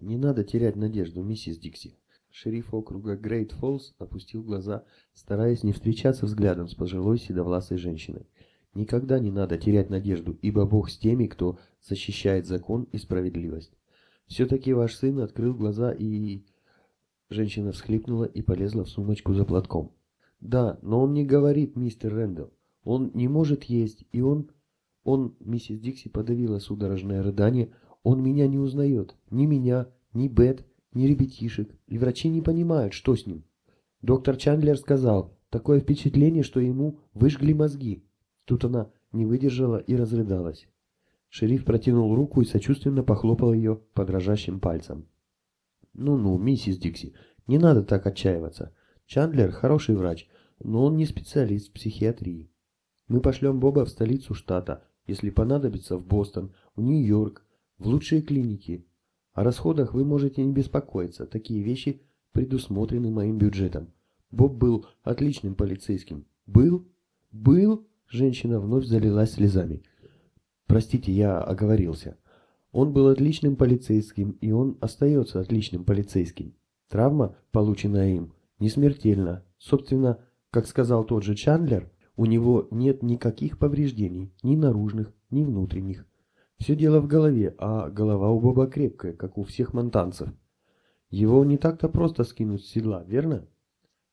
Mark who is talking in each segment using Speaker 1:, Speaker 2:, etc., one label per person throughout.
Speaker 1: Не надо терять надежду, миссис Дикси. Шериф округа Грейт Фоллс опустил глаза, стараясь не встречаться взглядом с пожилой седовласой женщиной. Никогда не надо терять надежду, ибо Бог с теми, кто защищает закон и справедливость. Все-таки ваш сын открыл глаза и... Женщина всхлипнула и полезла в сумочку за платком. Да, но он не говорит, мистер Рэндалл. Он не может есть, и он... Он... Миссис Дикси подавила судорожное рыдание. Он меня не узнает. Ни меня, ни Бет, ни ребятишек. И врачи не понимают, что с ним. Доктор Чандлер сказал, такое впечатление, что ему выжгли мозги. Тут она не выдержала и разрыдалась. Шериф протянул руку и сочувственно похлопал ее по дрожащим пальцам. «Ну-ну, миссис Дикси, не надо так отчаиваться. Чандлер хороший врач, но он не специалист в психиатрии. Мы пошлем Боба в столицу штата, если понадобится в Бостон, в Нью-Йорк, в лучшие клиники. О расходах вы можете не беспокоиться, такие вещи предусмотрены моим бюджетом. Боб был отличным полицейским. Был? Был? Женщина вновь залилась слезами. Простите, я оговорился. Он был отличным полицейским, и он остается отличным полицейским. Травма, полученная им, не смертельна. Собственно, как сказал тот же Чандлер, у него нет никаких повреждений, ни наружных, ни внутренних. Все дело в голове, а голова у Боба крепкая, как у всех монтанцев. Его не так-то просто скинуть с седла, верно?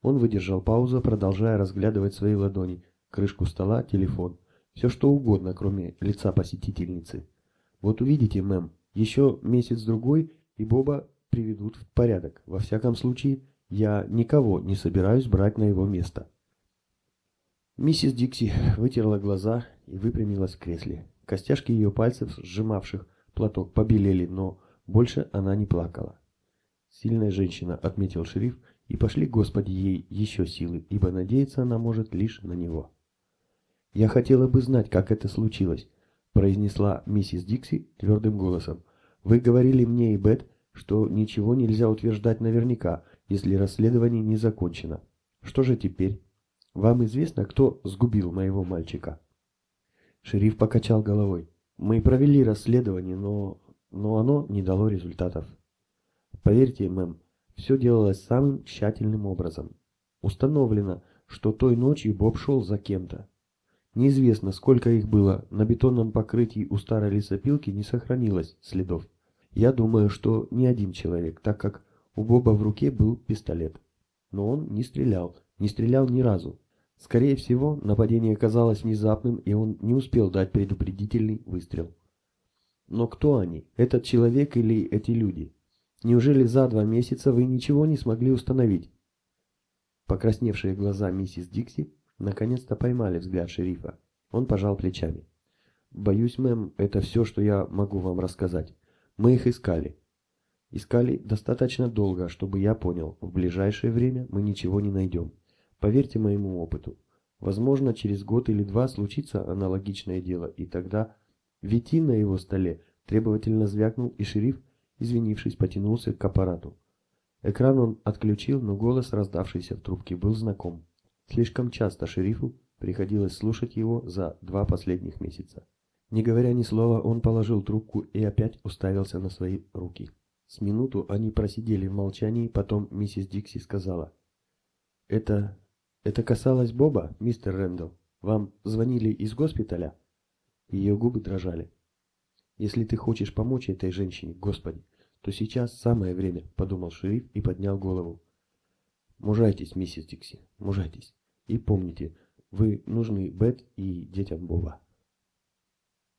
Speaker 1: Он выдержал паузу, продолжая разглядывать свои ладони, крышку стола, телефон. Все что угодно, кроме лица посетительницы. Вот увидите, мэм, еще месяц-другой, и Боба приведут в порядок. Во всяком случае, я никого не собираюсь брать на его место. Миссис Дикси вытерла глаза и выпрямилась в кресле. Костяшки ее пальцев, сжимавших платок, побелели, но больше она не плакала. Сильная женщина, отметил шериф, и пошли, Господи, ей еще силы, ибо надеяться она может лишь на него. «Я хотела бы знать, как это случилось», — произнесла миссис Дикси твердым голосом. «Вы говорили мне и Бет, что ничего нельзя утверждать наверняка, если расследование не закончено. Что же теперь? Вам известно, кто сгубил моего мальчика?» Шериф покачал головой. «Мы провели расследование, но... но оно не дало результатов. Поверьте, мэм, все делалось самым тщательным образом. Установлено, что той ночью Боб шел за кем-то. Неизвестно, сколько их было, на бетонном покрытии у старой лесопилки не сохранилось следов. Я думаю, что не один человек, так как у Боба в руке был пистолет. Но он не стрелял, не стрелял ни разу. Скорее всего, нападение оказалось внезапным, и он не успел дать предупредительный выстрел. Но кто они? Этот человек или эти люди? Неужели за два месяца вы ничего не смогли установить? Покрасневшие глаза миссис Дикси Наконец-то поймали взгляд шерифа. Он пожал плечами. «Боюсь, мэм, это все, что я могу вам рассказать. Мы их искали. Искали достаточно долго, чтобы я понял, в ближайшее время мы ничего не найдем. Поверьте моему опыту. Возможно, через год или два случится аналогичное дело, и тогда Витин на его столе требовательно звякнул, и шериф, извинившись, потянулся к аппарату. Экран он отключил, но голос, раздавшийся в трубке, был знаком. Слишком часто шерифу приходилось слушать его за два последних месяца. Не говоря ни слова, он положил трубку и опять уставился на свои руки. С минуту они просидели в молчании, потом миссис Дикси сказала. «Это... это касалось Боба, мистер Рэндалл? Вам звонили из госпиталя?» Ее губы дрожали. «Если ты хочешь помочь этой женщине, Господи, то сейчас самое время», — подумал шериф и поднял голову. «Мужайтесь, миссис Дикси, мужайтесь». И помните, вы нужны Бет и детям Боба.